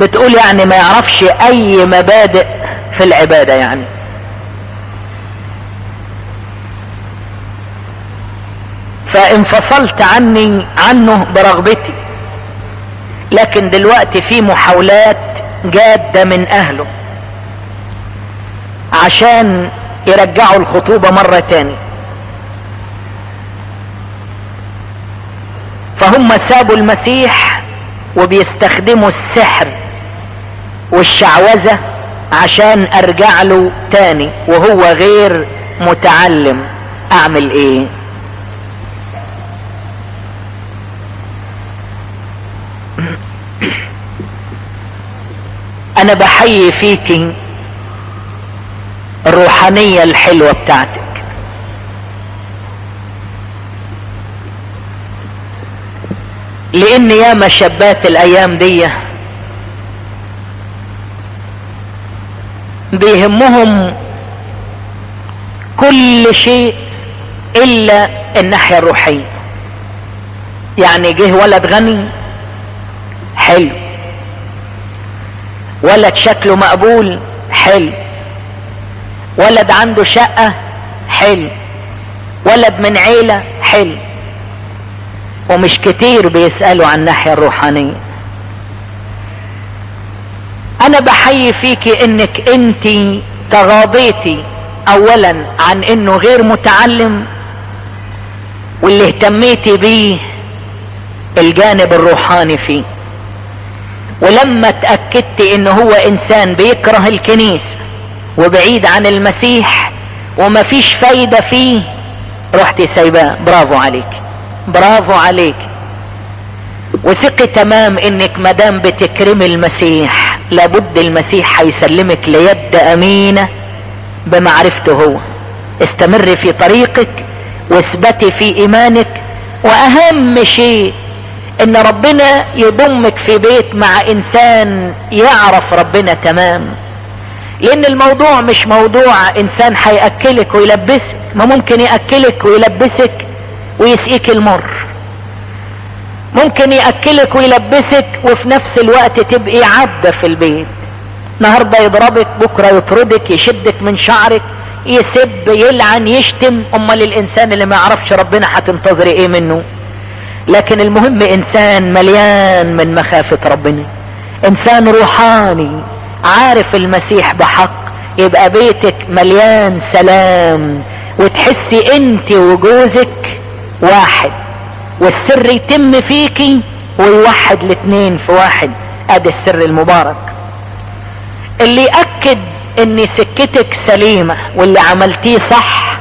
بتقول يعني ما يعرفش أي مبادئ في العبادة يعني. فانفصلت عني عنه برغبتي لكن دلوقتي في محاولات جادة من أهله عشان يرجعوا الخطوبة مرة تاني. فهم سابوا المسيح وبيستخدموا السحر والشعوذة عشان أرجع له تاني وهو غير متعلم. أعمل إيه؟ أنا بحيي فيك الروحانية الحلوة بتاعتك. لأن ياما شابات الأيام دي بيهمهم كل شيء إلا الناحية الروحية. يعني جه ولد غني حلو. ولد شكله مقبول حلو. ولد عنده شقة حلو. ولد من عيلة حلو. ومش كتير بيسألوا عن الناحية الروحانية. أنا بحيي فيكي إنك أنت تغاضيتي اولا عن إنه غير متعلم واللي اهتميتي بيه الجانب الروحاني فيه. ولما اتأكدت انه هو إنسان بيكره الكنيسة وبعيد عن المسيح ومفيش فايدة فيه رحت سايباه. برافو عليك. برافو عليك. وثقي تمام إنك مدام بتكرمي المسيح. لابد المسيح هيسلمك ليد أمينة بمعرفته هو. استمري في طريقك واثبتي في إيمانك. وأهم شيء إن ربنا يضمك في بيت مع إنسان يعرف ربنا تمام. لأن الموضوع مش موضوع إنسان هيأكلك ويلبسك ما ممكن يأكلك ويلبسك ويسقيك المر. ممكن يأكلك ويلبسك وفي نفس الوقت تبقي عبدة في البيت. النهاردة يضربك بكرة يطردك يشدك من شعرك يسب يلعن يشتم. أمال الإنسان اللي ما يعرفش ربنا هتنتظري إيه منه؟ لكن المهم إنسان مليان من مخافة ربنا. إنسان روحاني عارف المسيح بحق. يبقى بيتك مليان سلام وتحسي أنت وجوزك واحد. والسر يتم فيكي ويوحد الاتنين في واحد. أدي السر المبارك. اللي يأكد ان سكتك سليمة واللي عملتيه صح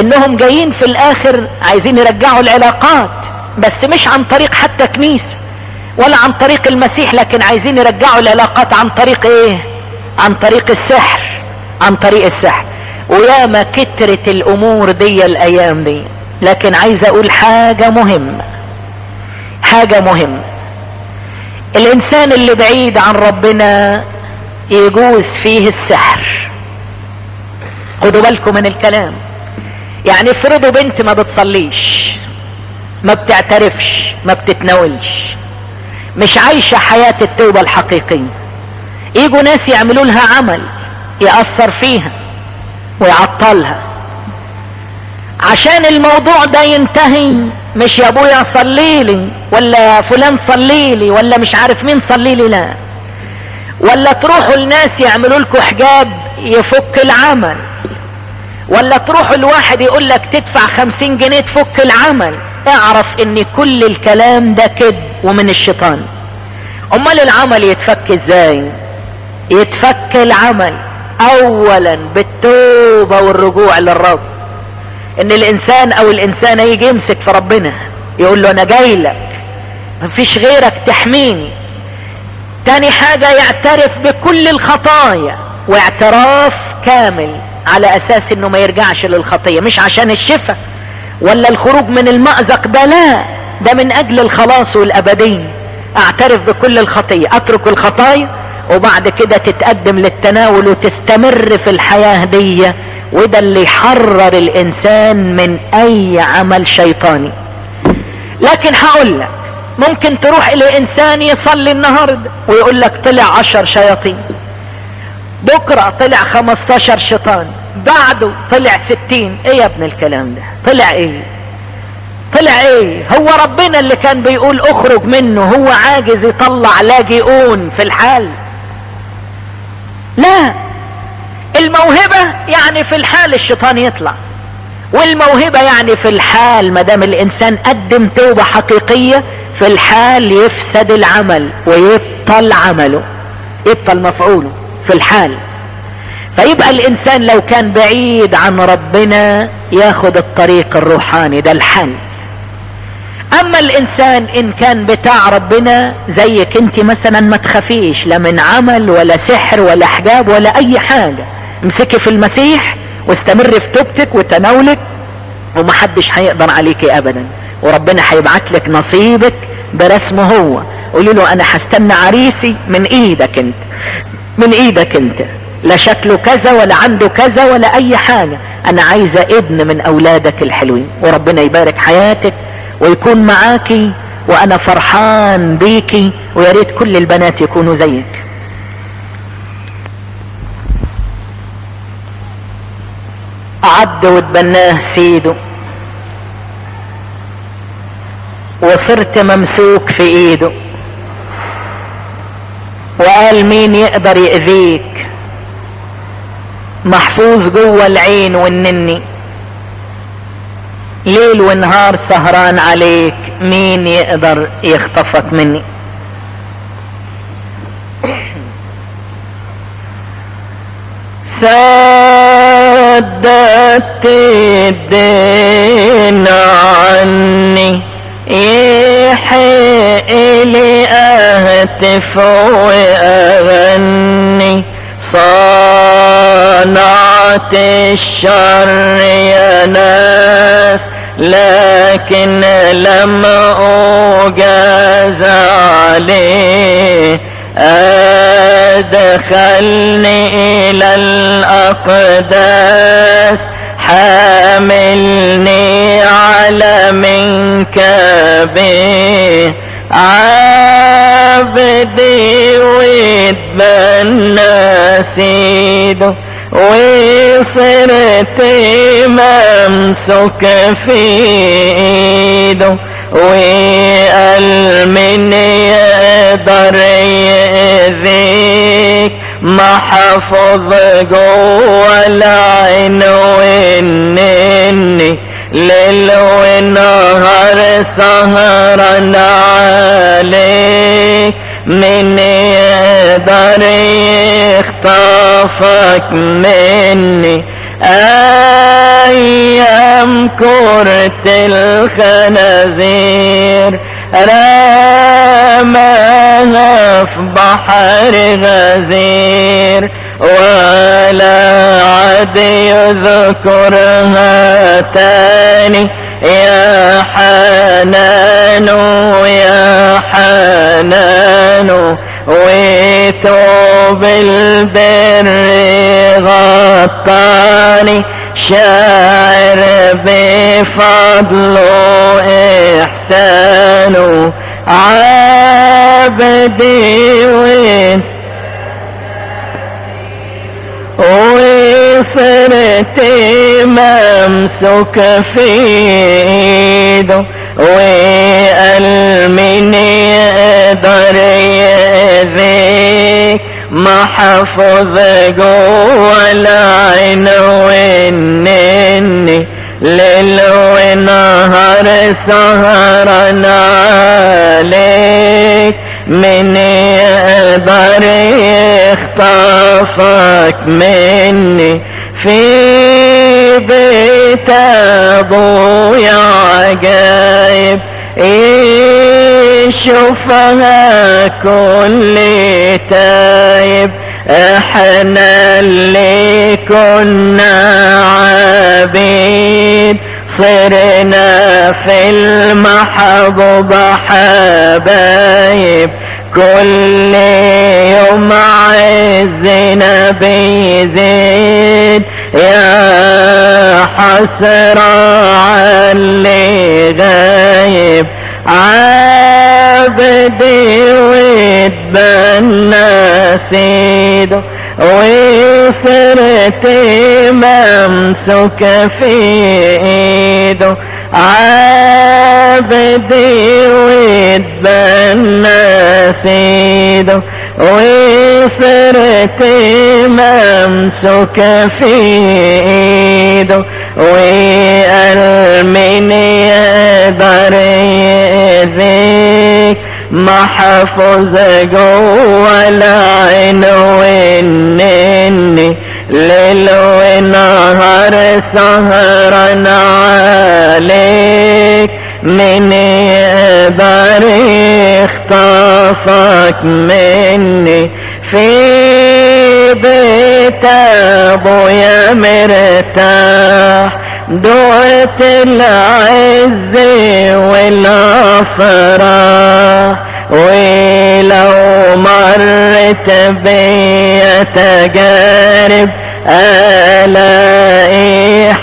إنهم جايين في الآخر عايزين يرجعوا العلاقات بس مش عن طريق حتى كنيسة ولا عن طريق المسيح لكن عايزين يرجعوا العلاقات عن طريق إيه؟ عن طريق السحر عن طريق السحر. وياما كترت الأمور دي الأيام دي. لكن عايز أقول حاجة مهمة حاجة مهمة الإنسان اللي بعيد عن ربنا يجوز فيه السحر. خدوا بالكم من الكلام. يعني افرضوا بنت ما بتصليش ما بتعترفش ما بتتناولش مش عايشة حياة التوبة الحقيقية. يجوا ناس يعملوا لها عمل يأثر فيها ويعطلها. عشان الموضوع ده ينتهي. مش يا ابويا صلي لي ولا فلان صلي لي ولا مش عارف مين صلي لي لا. ولا تروحوا الناس يعملوا لكم حجاب يفك العمل. ولا تروحوا الواحد يقول لك تدفع خمسين جنيه تفك العمل. اعرف إن كل الكلام ده كذب ومن الشيطان. أمال العمل يتفك إزاي؟ يتفك العمل اولا بالتوبة والرجوع للرب. إن الإنسان أو الإنسانة يجي يمسك في ربنا يقول له أنا جاي لك مفيش غيرك تحميني. تاني حاجة يعترف بكل الخطايا واعتراف كامل على أساس إنه ما يرجعش للخطية مش عشان الشفاء ولا الخروج من المأزق ده لا ده من أجل الخلاص والابدية أعترف بكل الخطية أترك الخطايا وبعد كده تتقدم للتناول وتستمر في الحياة دي. وده اللي يحرر الإنسان من أي عمل شيطاني. لكن هقول لك ممكن تروح إلى إنسان يصلي النهاردة ويقول لك طلع عشر شياطين بكرة طلع خمستاشر شيطان بعده طلع ستين. إيه يا ابن الكلام ده؟ طلع إيه؟ طلع إيه؟ هو ربنا اللي كان بيقول أخرج منه هو عاجز يطلع لاجئون في الحال. لا. الموهبة يعني في الحال الشيطان يطلع. والموهبة يعني في الحال ما دام الإنسان قدم توبة حقيقية في الحال يفسد العمل ويبطل عمله يبطل مفعوله في الحال. فيبقى الإنسان لو كان بعيد عن ربنا ياخد الطريق الروحاني ده الحل. أما الإنسان إن كان بتاع ربنا زيك أنت مثلا ما تخافيش لا من عمل ولا سحر ولا حجاب ولا أي حاجة. امسكي في المسيح واستمر في توبتك وتناولك ومحدش هيقدر عليكي ابدا. وربنا هيبعت لك نصيبك برسمه هو. قولي له أنا هستنى عريسي من إيدك أنت من إيدك أنت. لا شكله كذا ولا عنده كذا ولا أي حاجة. أنا عايزة ابن من أولادك الحلوين. وربنا يبارك حياتك ويكون معاكي وأنا فرحان بيكي ويا ريت كل البنات يكونوا زيك. أعد وتبناه سيده وصرت ممسوك في ايده وقال مين يقدر يأذيك؟ محفوظ جوه العين والنني. ليل ونهار سهران عليك مين يقدر يخطفك مني؟ سددت الدين عني. يحق لي اهتف وأغني. صنعت الشر يا ناس لكن لم أجاز عليه. أدخلني الأقداس حاملني على منك به عبدي واتبنى سيده وصرت ممسوك في ايده وقال من يقدر يأذيك محفوظ جوه العين والنني ليل ونهار سهران عليك من يقدر يخطفك مني. أيام كرة الخنازير رماها في بحر غزير ولا عاد يذكرها تاني. يا حنان يا حنان وتوب البر غطاني. شاعر بفضله احسانه عبدي وين وصرت ممسوك في ايده وقال من يقدر يأذيك محفوظ جوه العين والنني ليل ونهار سهران عليك. من يقدر يخطفك مني في بيت أبويا عجايب يشوفها كل تايب؟ إحنا اللي كنا عبيد صرنا في المحبوب حبايب. كل يوم عزنا بيزيد. يا حسرة اللي غايب عبدي واتبنى سيده وصرت ممسوك في ايده عبدي واتبنى سيده وصرت ممسوك في ايده وقال من يقدر يأذيك محفوظ جوه العين وانني ليل ونهار سهران عليك. من يقدر يخطفك مني في بيت ابويا مرتاح دعت العز والافراح ولو مرت بيا تجارب الاقي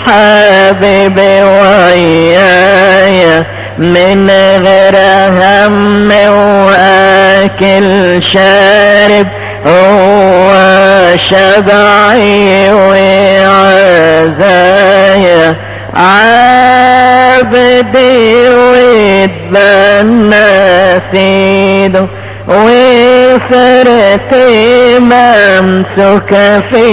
حبيبي ويايا من غير هم وأكل شارب هو شبعي وعزايا عبدي واتبنى سيده وصرت ممسوك في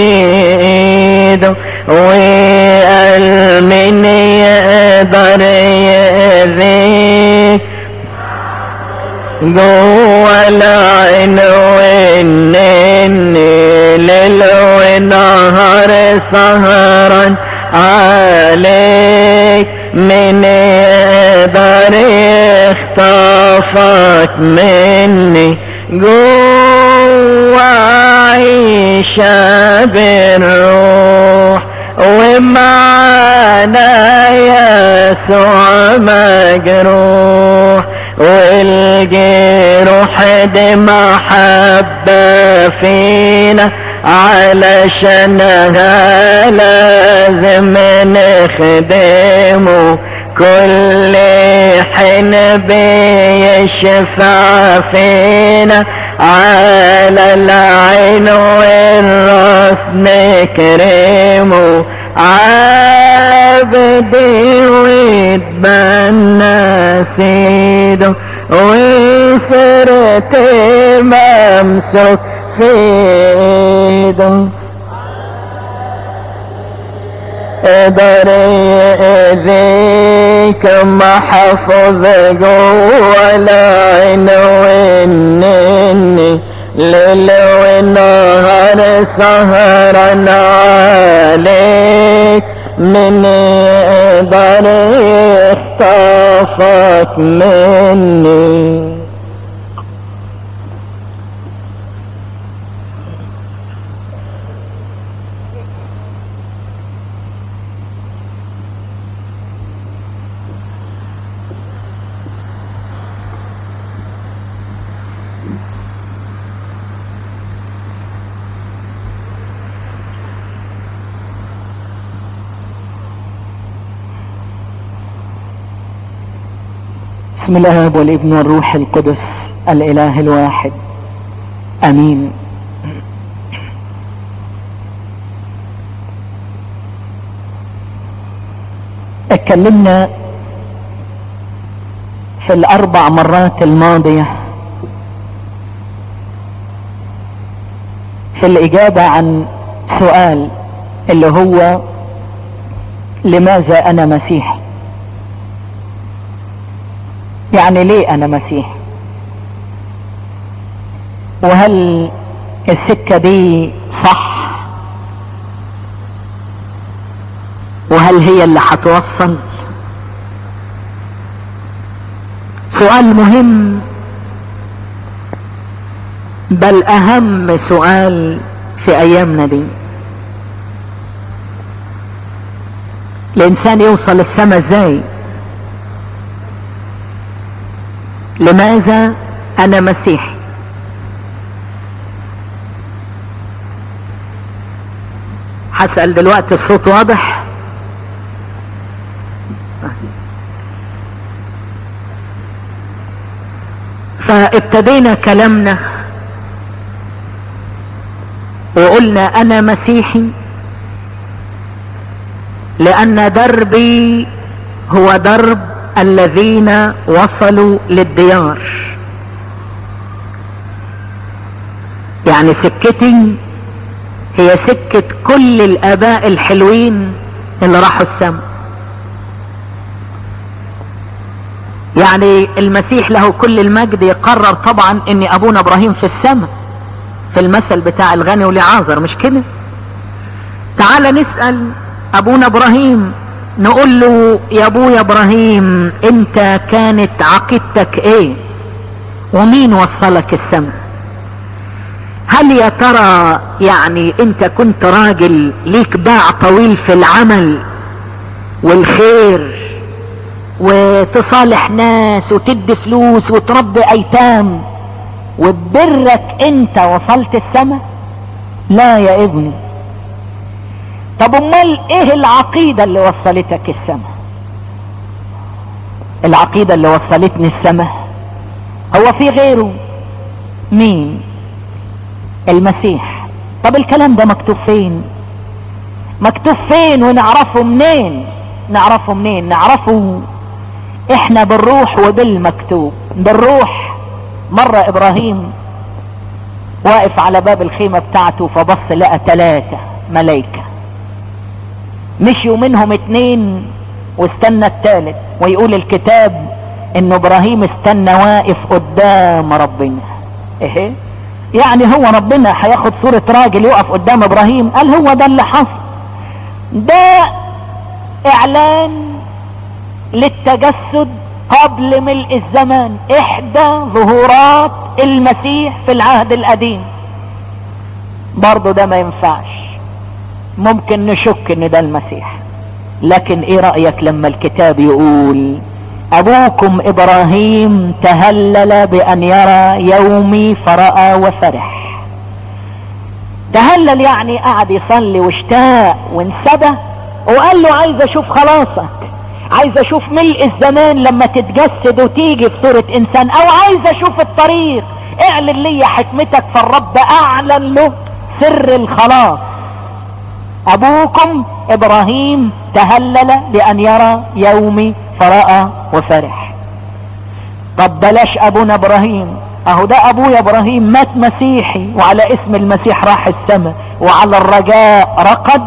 ايده وقال من يقدر يأذيك جوه العين وانني ليل ونهار سهران عليك من يقدر يخطفك مني جوا عيشة بالروح ومعنا يسوع مجروح والجروح دي محبة فينا. علشانها لازم نخدمه كل حين بيشفع فينا. على العين والراس نكرمه عبدي واتبنى سيده وصرت ممسوك في ايده قدر يأذيك محفوظ جوه العين وانني ليل ونهار سهران عليك من يقدر يخطفك مني. بسم الله والابن والروح القدس الإله الواحد. آمين. اتكلمنا في الأربع مرات الماضية في الإجابة عن سؤال اللي هو لماذا أنا مسيحي؟ يعني ليه أنا مسيحي؟ وهل السكة دي صح؟ وهل هي اللي هتوصل؟ سؤال مهم بل أهم سؤال في أيامنا دي. الإنسان يوصل السما إزاي؟ لماذا أنا مسيحي هسأل دلوقتي الصوت واضح؟ ابتدينا كلامنا وقلنا أنا مسيحي لأن دربي هو درب الذين وصلوا للديار. يعني سكتي هي سكة كل الآباء الحلوين اللي راحوا السماء. يعني المسيح له كل المجد يقرر طبعا إن أبونا إبراهيم في السماء في المثل بتاع الغني ولعازر مش كده؟ تعال نسأل أبونا إبراهيم نقول له يا ابويا إبراهيم أنت كانت عقيدتك إيه؟ ومين وصلك السماء؟ هل يا ترى يعني أنت كنت راجل ليك باع طويل في العمل والخير وتصالح ناس وتدي فلوس وتربي أيتام وببرك أنت وصلت السماء؟ لا يا ابني. طب أمال إيه العقيدة اللي وصلتك السماء؟ العقيدة اللي وصلتني السماء؟ هو في غيره. مين؟ المسيح. طب الكلام ده مكتوب فين؟ مكتوب فين ونعرفه منين؟ نعرفه منين؟ نعرفه إحنا بالروح وبالمكتوب. بالروح. مرة إبراهيم واقف على باب الخيمة بتاعته فبص لقى ثلاثة ملايكة. مشيوا منهم اتنين واستنى التالت ويقول الكتاب إن إبراهيم استنى واقف قدام ربنا. إيه؟ يعني هو ربنا هياخد صورة راجل يقف قدام إبراهيم قال هو ده اللي حصل. ده إعلان للتجسد قبل ملء الزمان إحدى ظهورات المسيح في العهد القديم. برضه ده ما ينفعش. ممكن نشك إن ده المسيح. لكن إيه رأيك لما الكتاب يقول أبوكم إبراهيم تهلل بأن يرى يومي فرأى وفرح. تهلل يعني قعد يصلي واشتاق وانسبى وقال له عايز أشوف خلاصك. عايز أشوف ملء الزمان لما تتجسد وتيجي في صورة إنسان. أو عايز أشوف الطريق. اعلن لي حكمتك فالرب أعلن له سر الخلاص. أبوكم إبراهيم تهلل لأن يرى يومي فرأى وفرح. طب بلاش أبونا إبراهيم. أهو ده ابويا إبراهيم مات مسيحي وعلى اسم المسيح راح السماء وعلى الرجاء رقد.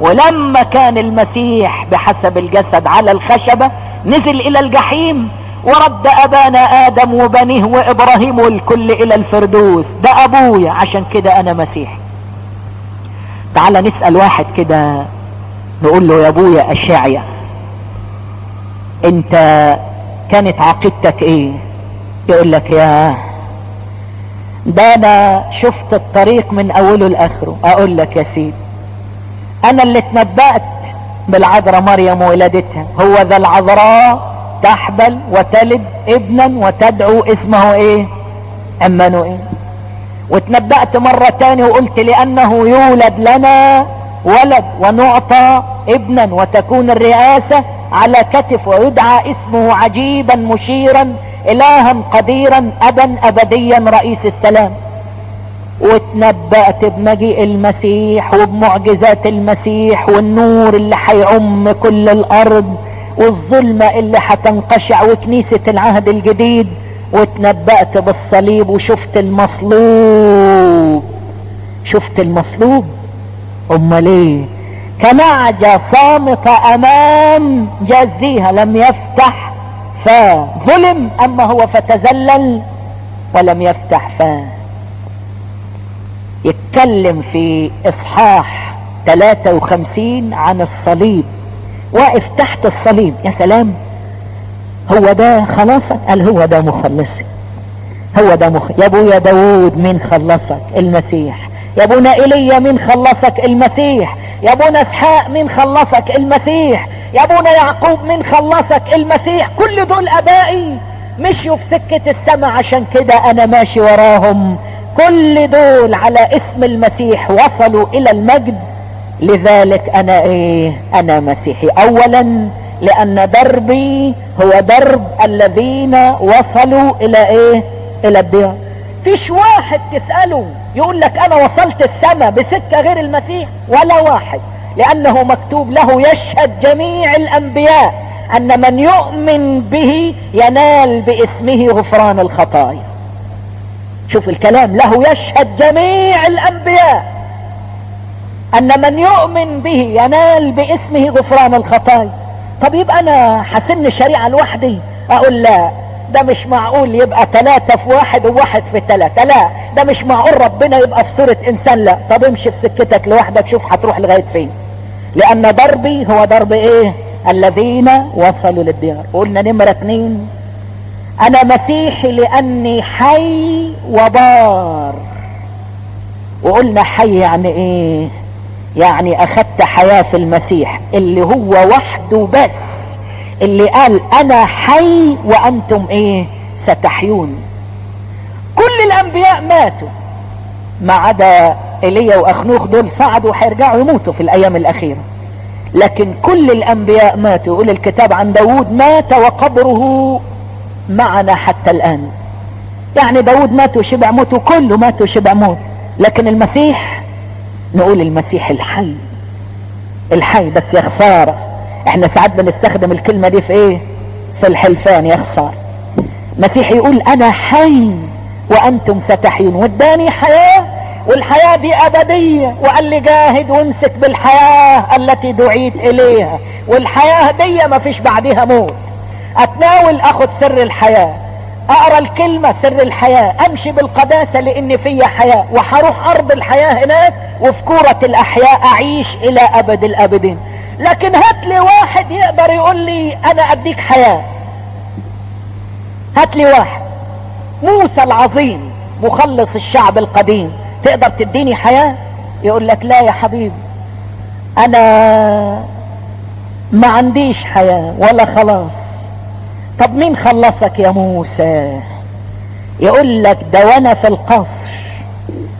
ولما كان المسيح بحسب الجسد على الخشبة نزل إلى الجحيم ورد أبانا آدم وبنيه وإبراهيم والكل إلى الفردوس. ده أبويا عشان كده أنا مسيحي. تعال نسأل واحد كده نقول له يا أبويا اشعيا أنت كانت عقيدتك إيه؟ يقول لك يا ده أنا شفت الطريق من أوله لآخره. أقول لك يا سيدي أنا اللي اتنبأت بالعذراء مريم ولادتها هو ذا العذراء تحبل وتلد ابنا وتدعو اسمه إيه؟ أمانوئيل. واتنبأت مرة تاني وقلت لأنه يولد لنا ولد ونعطى ابنا وتكون الرئاسة على كتف ويدعى اسمه عجيبا مشيرا إلها قديرا أبا أبديا رئيس السلام. واتنبأت بمجيء المسيح وبمعجزات المسيح والنور اللي هيعم كل الأرض والظلمة اللي هتنقشع وكنيسة العهد الجديد واتنبأت بالصليب وشفت المصلوب. شفت المصلوب؟ امال إيه كنعجة صامتة امام جازيها لم يفتح فاه ظلم أما هو فتذلل ولم يفتح فاه يتكلم في إصحاح 53 عن الصليب. واقف تحت الصليب. يا سلام! هو ده خلاصك قال هو ده مخلصي هو ده مخ... يا ابويا داوود مين خلصك؟ المسيح. يا ابونا ايليا مين خلصك؟ المسيح. يا ابونا إسحاق مين خلصك؟ المسيح. يا ابونا يعقوب مين خلصك؟ المسيح. كل دول أبائي. مشيوا في سكة السماء عشان كده أنا ماشي وراهم. كل دول على اسم المسيح وصلوا إلى المجد. لذلك أنا إيه؟ أنا مسيحي. اولا لأن دربي هو درب الذين وصلوا إلى إيه؟ إلى الديار. فيش واحد تسأله يقول لك أنا وصلت السماء بسكة غير المسيح؟ ولا واحد. لأنه مكتوب له يشهد جميع الأنبياء أن من يؤمن به ينال باسمه غفران الخطايا. شوف الكلام له يشهد جميع الأنبياء أن من يؤمن به ينال باسمه غفران الخطايا. طب يبقى أنا حسن الشريعة لوحدي؟ أقول لا. ده مش معقول يبقى ثلاثة في واحد وواحد في ثلاثة لا ده مش معقول ربنا يبقى في صورة إنسان. لا. طب امشي في سكتك لوحدك شوف هتروح لغاية فين. لأن ضربي هو ضرب إيه؟ الذين وصلوا للديار. قلنا نمرة اتنين. أنا مسيحي لأني حي وبار. وقلنا حي يعني إيه؟ يعني اخدت حياة المسيح اللي هو وحده بس اللي قال أنا حي وأنتم إيه؟ ستحيون. كل الأنبياء ماتوا ما عدا إيليا وأخنوخ دول صعدوا وهيرجعوا يموتوا في الأيام الأخيرة. لكن كل الأنبياء ماتوا يقول الكتاب عن داود مات وقبره معنا حتى الآن. يعني داود مات وشبع موت وكله مات وشبع موت لكن المسيح نقول المسيح الحي. الحي بس يا خسارة. إحنا ساعات بنستخدم الكلمة دي في إيه؟ في الحلفان يا خسارة. مسيح يقول أنا حي وأنتم ستحيون. واداني حياة والحياة دي أبدية. وقال لي جاهد وامسك بالحياة التي دعيت إليها. والحياة دي ما فيش بعدها موت. أتناول اخد سر الحياة. اقرا الكلمة سر الحياة. أمشي بالقداسة لأن فيا حياة وهروح أرض الحياة هناك وفي كورة الأحياء أعيش إلى أبد الأبدين. لكن هات لي واحد يقدر يقول لي أنا أديك حياة. هات لي واحد. موسى العظيم مخلص الشعب القديم. تقدر تديني حياة؟ يقول لك لا يا حبيبي. أنا ما عنديش حياة ولا خلاص. طب مين خلصك يا موسى؟ يقول لك ده وأنا في القصر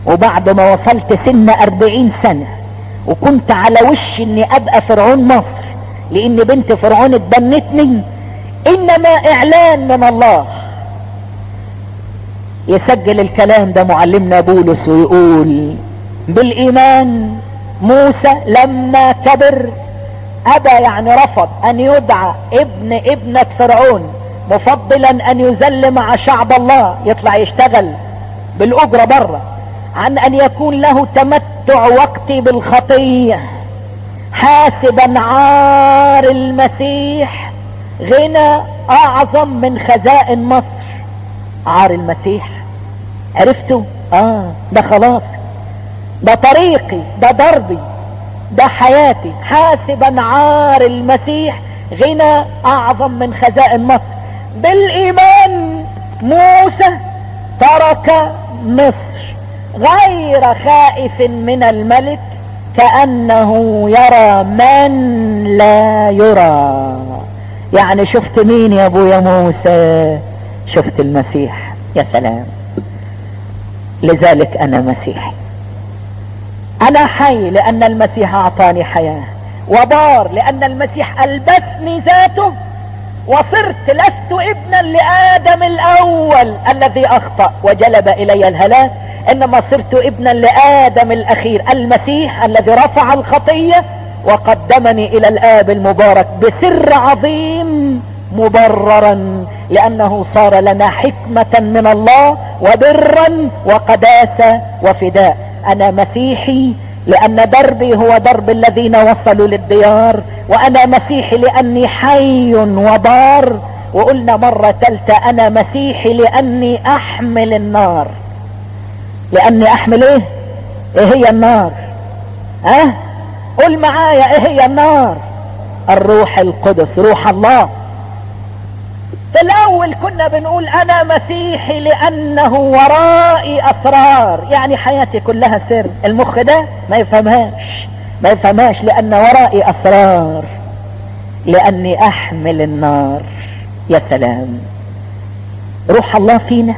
وبعد ما وصلت سن أربعين سنة وكنت على وش إني أبقى فرعون مصر لإن بنت فرعون اتبنتني إنما إعلان من الله. يسجل الكلام ده معلمنا بولس ويقول بالإيمان موسى لما كبر ابى يعني رفض أن يدعى ابن ابنة فرعون مفضلا أن يذل مع شعب الله يطلع يشتغل بالأجرة بره عن أن يكون له تمتع وقتي بالخطية حاسبا عار المسيح غنى أعظم من خزائن مصر. عار المسيح عرفتوا؟ آه ده خلاص. ده طريقي ده دربي. ده حياتي. حاسبا عار المسيح غنى اعظم من خزائن مصر. بالايمان موسى ترك مصر غير خائف من الملك كأنه يرى من لا يرى. يعني شفت مين يا ابويا موسى؟ شفت المسيح. يا سلام. لذلك أنا مسيحي. أنا حي لأن المسيح أعطاني حياة وبار لأن المسيح ألبسني ذاته وصرت لست ابنا لآدم الأول الذي أخطأ وجلب إلي الهلاك إنما صرت ابنا لآدم الأخير المسيح الذي رفع الخطية وقدمني إلى الآب المبارك بسر عظيم مبررا لأنه صار لنا حكمة من الله وبرا وقداسة وفداء. أنا مسيحي لأن دربي هو درب الذين وصلوا للديار وأنا مسيحي لأني حي وبار وقلنا مرة تالتة أنا مسيحي لأني أحمل النار. لأني أحمل إيه؟ إيه هي النار؟ ها؟ أه؟ قول معايا إيه هي النار؟ الروح القدس روح الله. في الأول كنا بنقول أنا مسيحي لأنه ورائي أسرار. يعني حياتي كلها سر. المخ ده ما يفهمهاش. ما يفهمهاش لأن ورائي أسرار. لأني أحمل النار. يا سلام. روح الله فينا.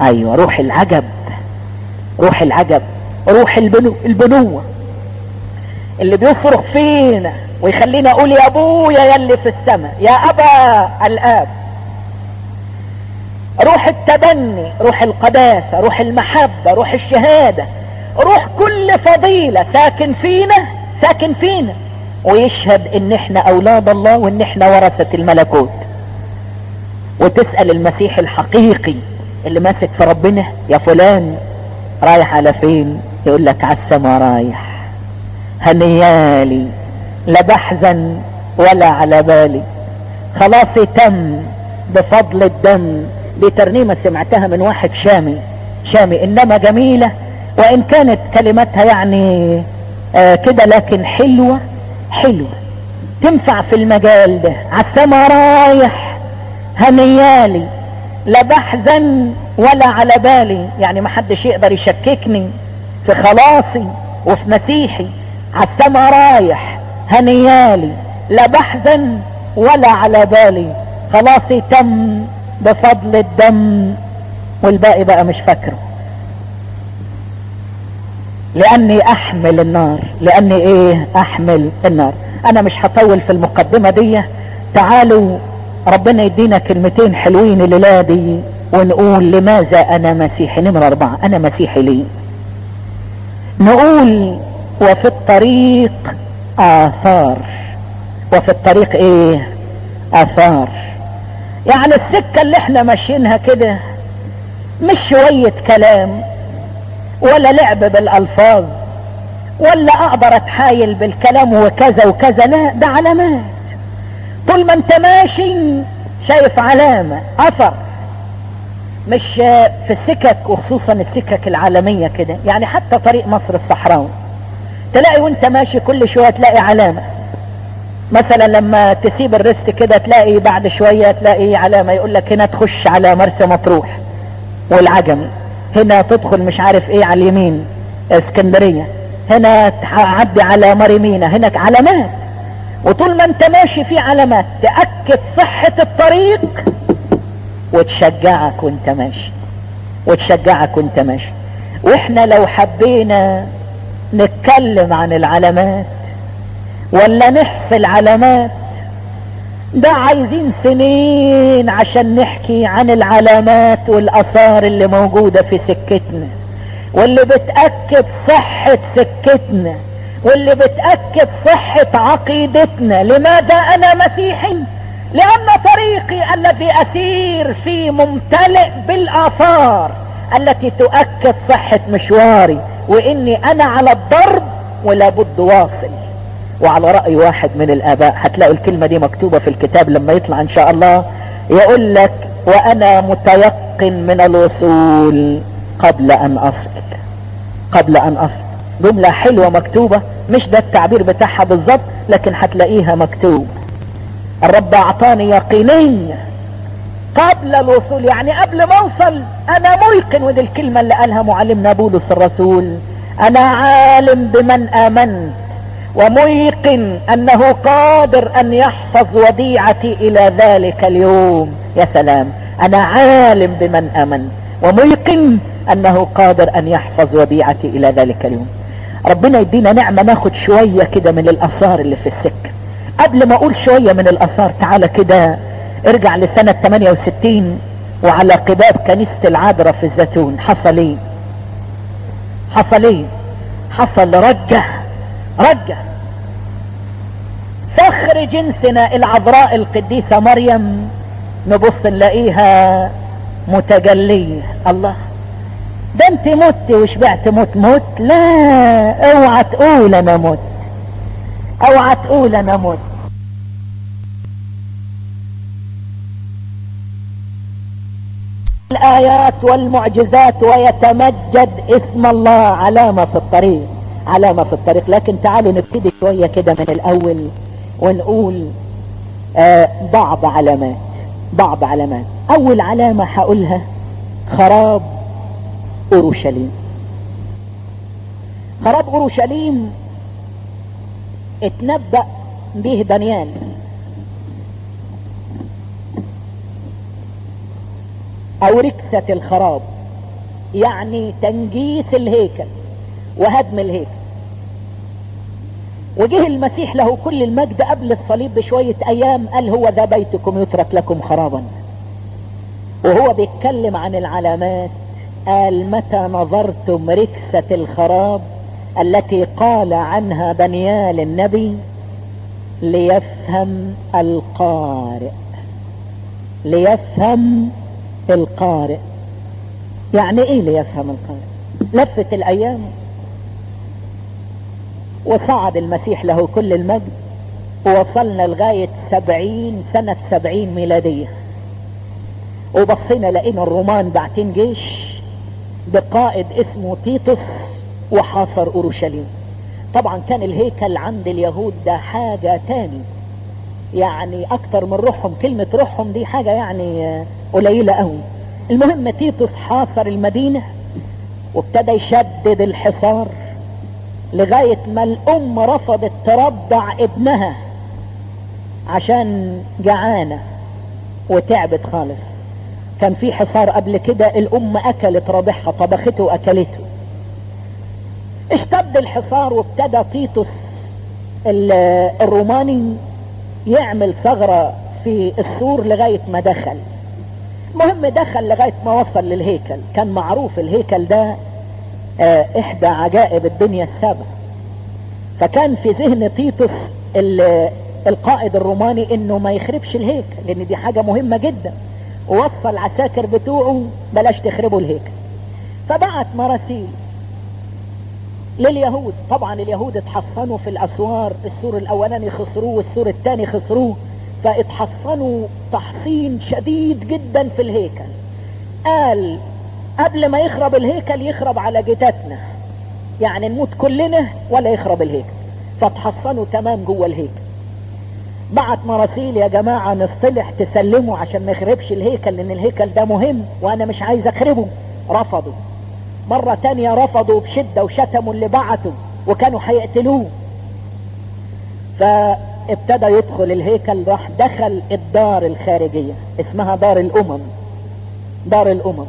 أيوه روح العجب. روح العجب. روح البنو البنوة. اللي بيصرخ فينا. ويخلينا أقول يا أبويا يلي في السماء يا أبا الآب. روح التبني روح القداسة روح المحبة روح الشهادة روح كل فضيلة ساكن فينا ساكن فينا. ويشهد إن إحنا أولاد الله وإن إحنا ورثة الملكوت. وتسأل المسيح الحقيقي اللي ماسك في ربنا يا فلان رايح على فين؟ يقول لك على السما رايح. هنيالي لا بحزن ولا على بالي. خلاصي تم بفضل الدم دي ترنيمة سمعتها من واحد شامي. شامي إنما جميلة وإن كانت كلماتها يعني آه كده لكن حلوة حلوة. تنفع في المجال ده. عالسما رايح. هنيالي لا بحزن ولا على بالي. يعني محدش يقدر يشككني في خلاصي وفي مسيحي. عالسما رايح. هنيالي لا بحزن ولا على بالي. خلاصي تم بفضل الدم والباقي بقى مش فاكره. لأني أحمل النار لأني إيه؟ أحمل النار. أنا مش هطول في المقدمة دي. تعالوا ربنا يدينا كلمتين حلوين الليلة دي ونقول لماذا أنا مسيحي؟ نمرة أربعة أنا مسيحي ليه؟ نقول وفي الطريق آثار. وفي الطريق إيه؟ آثار. يعني السكة اللي إحنا ماشيينها كده مش شوية كلام ولا لعب بالألفاظ ولا أقدر أتحايل بالكلام وكذا وكذا. لا ده علامات. طول ما أنت ماشي شايف علامة أثر. مش في السكك وخصوصا السكك العالمية كده. يعني حتى طريق مصر الصحراوي. تلاقي وانت ماشي كل شوية تلاقي علامة. مثلا لما تسيب الرست كده تلاقي بعد شوية تلاقي علامة يقول لك هنا تخش على مرسى مطروح والعجمي هنا تدخل مش عارف إيه على اليمين اسكندرية هنا تعدي على مريمينا هناك علامات. وطول ما انت ماشي في علامات تأكد صحة الطريق وتشجعك وانت ماشي وتشجعك وانت ماشي. وإحنا لو حبينا نتكلم عن العلامات ولا نحصي العلامات ده عايزين سنين عشان نحكي عن العلامات والآثار اللي موجودة في سكتنا واللي بتأكد صحة سكتنا واللي بتأكد صحة عقيدتنا. لماذا أنا مسيحي؟ لأن طريقي الذي أسير فيه ممتلئ بالآثار التي تؤكد صحة مشواري. وإني أنا على الضرب ولا بد واصل. وعلى رأي واحد من الآباء هتلاقوا الكلمة دي مكتوبة في الكتاب لما يطلع إن شاء الله يقول لك وأنا متيقن من الوصول قبل أن أصل. قبل أن أصل. جملة حلوة مكتوبة مش ده التعبير بتاعها بالظبط لكن هتلاقيها مكتوب. الرب أعطاني يقينية قبل الوصول يعني قبل ما أوصل أنا ميقن ودي الكلمة اللي قالها معلمنا بولس الرسول. أنا عالم بمن امنت وميقن أنه قادر أن يحفظ وديعتي إلى ذلك اليوم. يا سلام أنا عالم بمن آمن وميقن أنه قادر أن يحفظ وديعتي إلى ذلك اليوم. ربنا يدينا نعمة ناخد شوية كده من الآثار اللي في السكة. قبل ما أقول شوية من الآثار تعالى كده ارجع لسنة 68 وعلى قباب كنيسة العذراء في الزيتون. حصل إيه؟ حصل إيه؟ حصل رجة. رجع فخر جنسنا العذراء القديسة مريم نبص نلاقيها متجلية. الله. ده انت مت وشبعت موت. موت؟ لا. اوعى تقول أنا مت. اوعى تقول أنا مت. الآيات والمعجزات ويتمجد اسم الله علامة في الطريق علامة في الطريق. لكن تعالوا نبتدي شوية كده من الأول ونقول آه بعض علامات بعض علامات. أول علامة هقولها خراب أورشليم. خراب أورشليم اتنبأ به دانيال. أو ركسة الخراب يعني تنجيس الهيكل وهدم الهيكل. وجه المسيح له كل المجد قبل الصليب بشوية أيام قال هو ذا بيتكم يترك لكم خرابا. وهو بيتكلم عن العلامات قال متى نظرتم ركسة الخراب التي قال عنها بنيال النبي؟ ليفهم القارئ ليفهم القارئ. يعني إيه ليفهم القارئ؟ لفت الأيام. وصعد المسيح له كل المجد. ووصلنا لغاية سبعين سنة سبعين ميلادية. وبصينا لقينا الرومان باعتين جيش بقائد اسمه تيتوس وحاصر أورشليم. طبعا كان الهيكل عند اليهود ده حاجة تاني. يعني أكتر من روحهم. كلمة روحهم دي حاجة يعني قليلة قوي. المهم تيتوس حاصر المدينة وابتدى يشدد الحصار لغاية ما الأم رفضت ترضع ابنها عشان جعانة وتعبت خالص. كان في حصار قبل كده الأم أكلت رضيعها طبخته وأكلته. اشتد الحصار وابتدى تيتوس الروماني يعمل ثغرة في السور لغاية ما دخل. المهم دخل لغاية ما وصل للهيكل. كان معروف الهيكل ده آه إحدى عجائب الدنيا السبع. فكان في ذهن تيتوس القائد الروماني إنه ما يخربش الهيكل لأن دي حاجة مهمة جدا. ووصى العساكر بتوعه بلاش تخربوا الهيكل. فبعت مراسيل. لليهود. طبعا اليهود اتحصنوا في الأسوار السور الأولاني خسروه والسور الثاني خسروه. فاتحصنوا تحصين شديد جدا في الهيكل. قال قبل ما يخرب الهيكل يخرب على جداتنا يعني نموت كلنا ولا يخرب الهيكل. فتحصنوا تمام جوه الهيكل. بعت مراسيل يا جماعة نصطلح تسلموا عشان ما يخربش الهيكل لأن الهيكل ده مهم وأنا مش عايز أخربه. رفضوا. مرة تانية رفضوا بشدة وشتموا اللي بعتوا وكانوا هيقتلوه. فابتدى يدخل الهيكل راح دخل الدار الخارجية اسمها دار الأمم. دار الأمم.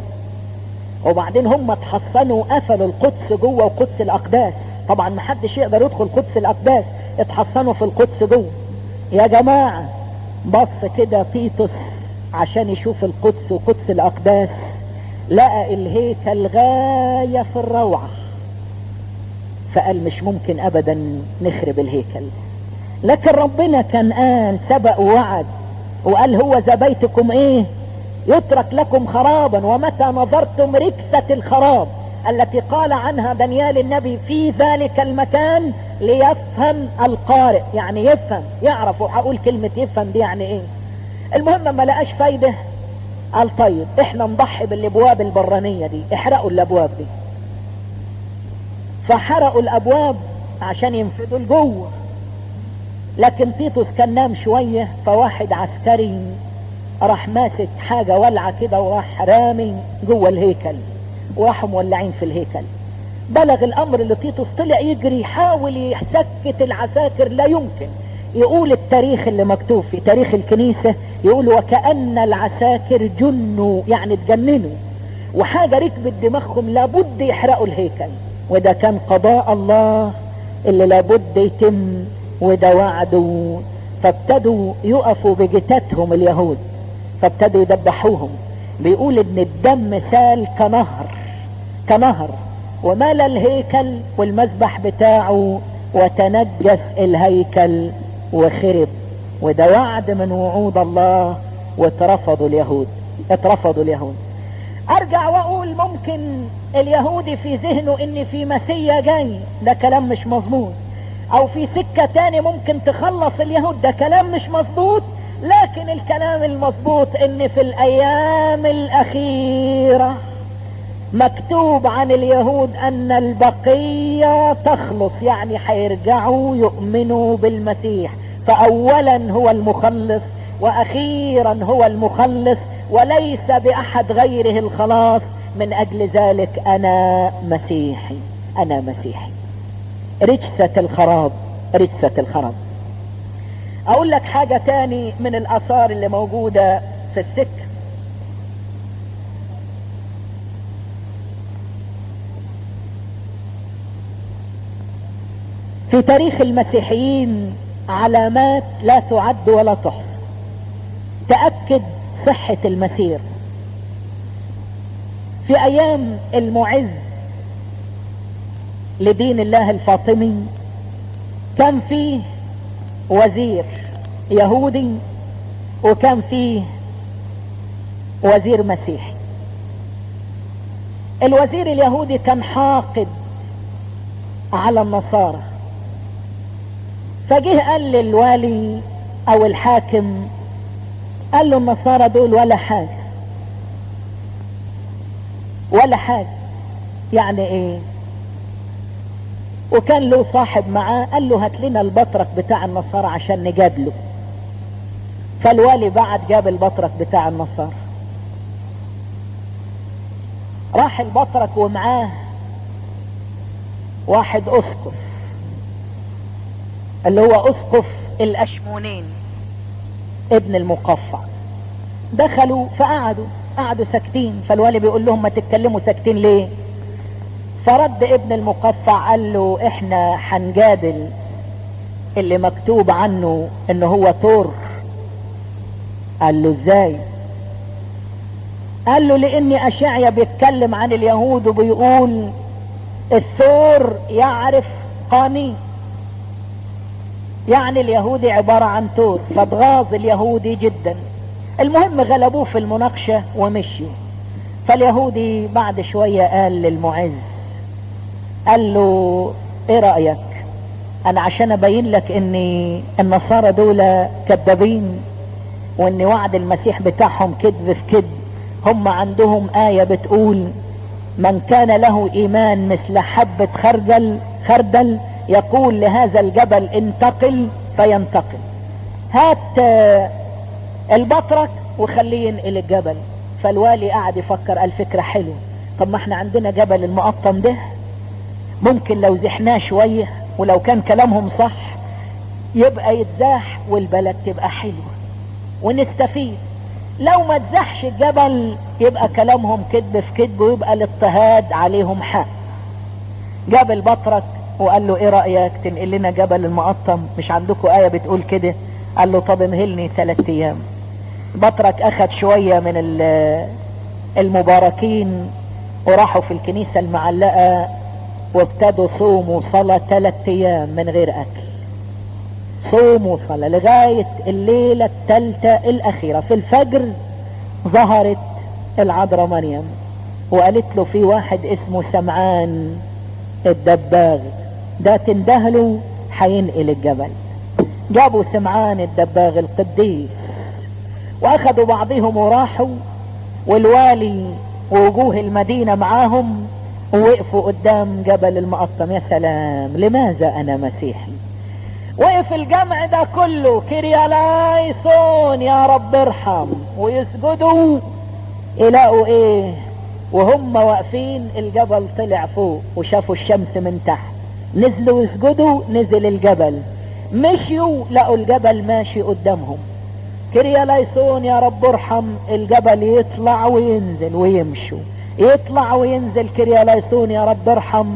وبعدين هم اتحصنوا قفلوا القدس جوه وقدس الأقداس. طبعا محدش يقدر يدخل قدس الأقداس اتحصنوا في القدس جوه. يا جماعة بص كده تيتوس عشان يشوف القدس وقدس الأقداس. لقى الهيكل غاية في الروعة فقال مش ممكن ابدا نخرب الهيكل. لكن ربنا كان قال سبق ووعد وقال هو ذا بيتكم إيه؟ يترك لكم خرابا ومتى نظرتم ركسة الخراب التي قال عنها دانيال النبي في ذلك المكان ليفهم القارئ. يعني يفهم يعرف وهقول كلمة يفهم دي يعني إيه؟ المهم ما لقاش فايدة. قال طيب إحنا نضحي بالأبواب البرانية دي احرقوا الأبواب دي. فحرقوا الأبواب عشان ينفذوا لجوه لكن تيتوس كان نام شوية فواحد عسكري راح ماسك حاجة ولعة كده وراح رامي جوه الهيكل وراحوا مولعين في الهيكل. بلغ الأمر اللي تيتوس طلع يجري يحاول يسكت العساكر لا يمكن. يقول التاريخ اللي مكتوب في تاريخ الكنيسة يقول وكأن العساكر جنوا يعني اتجننوا. وحاجة ركبت دماغهم لابد يحرقوا الهيكل. وده كان قضاء الله اللي لابد يتم وده وعده فابتدوا يقفوا بجتاتهم اليهود. فابتدوا يدبحوهم بيقول إن الدم سال كنهر كنهر ومال الهيكل والمذبح بتاعه وتنجس الهيكل. وخرب وده وعد من وعود الله واترفضوا اليهود اترفضوا اليهود. أرجع وأقول ممكن اليهودي في ذهنه إن في مسيا جاي ده كلام مش مظبوط. أو في سكة تاني ممكن تخلص اليهود ده كلام مش مظبوط. لكن الكلام المظبوط إن في الأيام الأخيرة مكتوب عن اليهود أن البقية تخلص يعني هيرجعوا يؤمنوا بالمسيح. فاولا هو المخلص وأخيرا هو المخلص وليس بأحد غيره الخلاص. من أجل ذلك أنا مسيحي أنا مسيحي. رجسة الخراب رجسة الخراب. أقول لك حاجة تاني من الآثار اللي موجودة في السكة. في تاريخ المسيحيين علامات لا تعد ولا تحصى. تأكد صحة المسير. في أيام المعز لدين الله الفاطمي كان فيه وزير يهودي وكان فيه وزير مسيحي. الوزير اليهودي كان حاقد على النصارى. فجه قال للوالي أو الحاكم قال له النصارى دول ولا حاجة. ولا حاجة. يعني إيه؟ وكان له صاحب معاه قال له هات لنا البطرك بتاع النصارى عشان نجادله فالوالي بعد جاب البطرك بتاع النصارى. راح البطرك ومعاه واحد أسقف. اللي هو أسقف الأشمونين ابن المقفع. دخلوا فقعدوا قعدوا ساكتين. فالوالي بيقول لهم ما تتكلموا ساكتين ليه؟ فرد ابن المقفع قال له إحنا هنجادل اللي مكتوب عنه إن هو تور. قال له إزاي؟ قال له لأني اشعيا بيتكلم عن اليهود وبيقول الثور يعرف قانين. يعني اليهودي عبارة عن تور فاتغاظ اليهودي جدا. المهم غلبوه في المناقشة ومشي. فاليهودي بعد شوية قال للمعز قال له إيه رأيك؟ أنا عشان أبين لك ان النصارى دول كذابين وإن وعد المسيح بتاعهم كذب في كذب. هم عندهم آية بتقول من كان له إيمان مثل حبة خردل خردل يقول لهذا الجبل انتقل فينتقل. هات البطرك وخليه ينقل الجبل. فالوالي قعد يفكر قال فكرة حلوة. طب ما إحنا عندنا جبل المقطم ده. ممكن لو زحناه شوية ولو كان كلامهم صح يبقى يتزاح والبلد تبقى حلوة. ونستفيد. لو ما تزحش الجبل يبقى كلامهم كذب في كذب ويبقى الاضطهاد عليهم حق. جاب البطرك وقال له إيه رأيك تنقل لنا جبل المقطم؟ مش عندكم آية بتقول كده؟ قال له طب امهلني ثلاث أيام. بطرك اخد شوية من المباركين وراحوا في الكنيسة المعلقة وابتدوا صوم وصلاة ثلاث أيام من غير أكل. صوم وصلاة لغاية الليلة الثالثة الأخيرة. في الفجر ظهرت العذراء مريم وقالت له في واحد اسمه سمعان الدباغ. ده تندهله هينقل الجبل. جابوا سمعان الدباغ القديس واخدوا بعضهم وراحوا والوالي ووجوه المدينة معاهم ووقفوا قدام جبل المقطم يا سلام لماذا أنا مسيحي؟ وقف الجمع ده كله كريالايسون يا رب ارحم ويسجدوا. يلاقوا إيه؟ وهم واقفين الجبل طلع فوق وشافوا الشمس من تحت. نزلوا يسجدوا نزل الجبل. مشيوا لقوا الجبل ماشي قدامهم. كريالايسون يا رب ارحم الجبل يطلع وينزل ويمشوا. يطلع وينزل كريالايسون يا رب ارحم.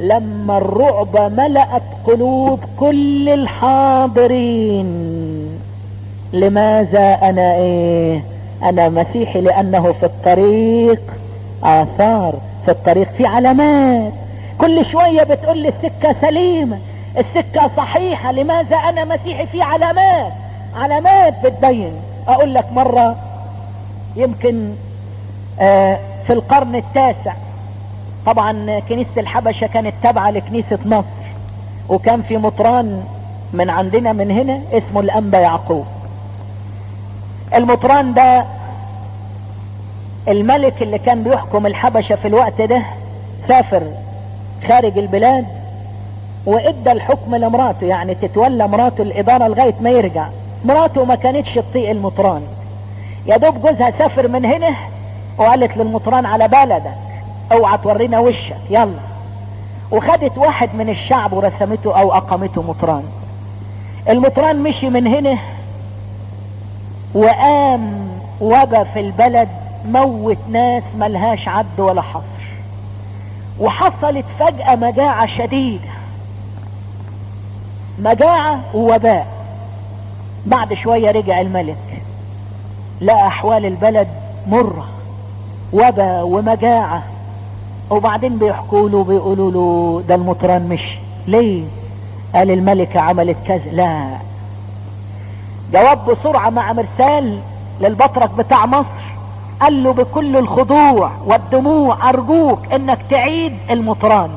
لما الرعب ملأت قلوب كل الحاضرين. لماذا أنا إيه؟ أنا مسيحي لأنه في الطريق آثار في الطريق في علامات. كل شوية بتقول لي السكة سليمة السكة صحيحة لماذا أنا مسيحي في علامات؟ علامات بتبين. أقول لك مرة يمكن آه في القرن التاسع طبعا كنيسة الحبشة كانت تابعة لكنيسة مصر وكان في مطران من عندنا من هنا اسمه الأنبا يعقوب. المطران ده الملك اللي كان بيحكم الحبشة في الوقت ده سافر خارج البلاد وإدى الحكم لمراته يعني تتولى مراته الإدارة لغاية ما يرجع. مراته ما كانتش تطيق المطران. يا دوب جوزها سافر من هنا وقالت للمطران على بلدك اوعى تورينا وشك يلا. وخدت واحد من الشعب ورسمته أو أقامته مطران. المطران مشي من هنا وقام وجى في البلد موت ناس ملهاش عد ولا حصر وحصلت فجأة مجاعة شديدة. مجاعة ووباء. بعد شوية رجع الملك. لقى أحوال البلد مرة. وبا ومجاعة. وبعدين بيحكوا له بيقولوا له ده المطران مش ليه؟ قال الملكة عملت كذا. لا. جواب بسرعة مع مرسال للبطرك بتاع مصر. قال له بكل الخضوع والدموع أرجوك إنك تعيد المطران.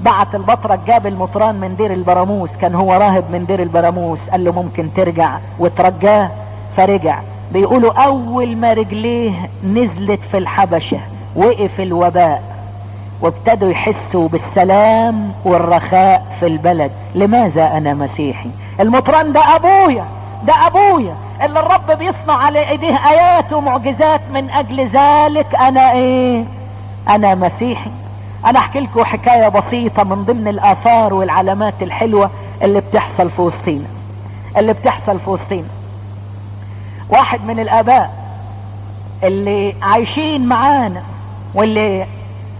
بعت البطرك جاب المطران من دير البراموس كان هو راهب من دير البراموس قال له ممكن ترجع وترجاه فرجع. بيقولوا أول ما رجليه نزلت في الحبشة وقف الوباء وابتدوا يحسوا بالسلام والرخاء في البلد. لماذا أنا مسيحي؟ المطران ده أبويا ده أبويا. اللي الرب بيصنع على إيديه آيات ومعجزات من أجل ذلك أنا إيه؟ أنا مسيحي. أنا أحكي لكم حكاية بسيطة من ضمن الآثار والعلامات الحلوة اللي بتحصل في وسطينا. اللي بتحصل في وسطينا. واحد من الآباء اللي عايشين معانا واللي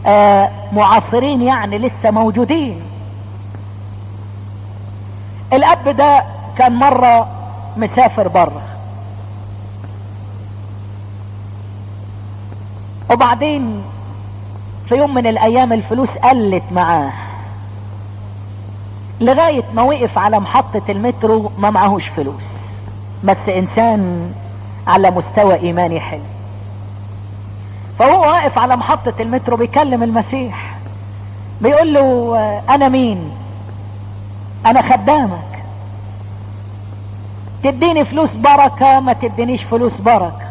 آه معاصرين يعني لسه موجودين. الأب ده كان مرة مسافر بره وبعدين في يوم من الأيام الفلوس قلت معاه. لغاية ما وقف على محطة المترو ما معهوش فلوس. بس إنسان على مستوى إيماني حلو. فهو واقف على محطة المترو بيكلم المسيح. بيقول له أنا مين؟ أنا خدامك تديني فلوس بركة ما تدينيش فلوس بركة.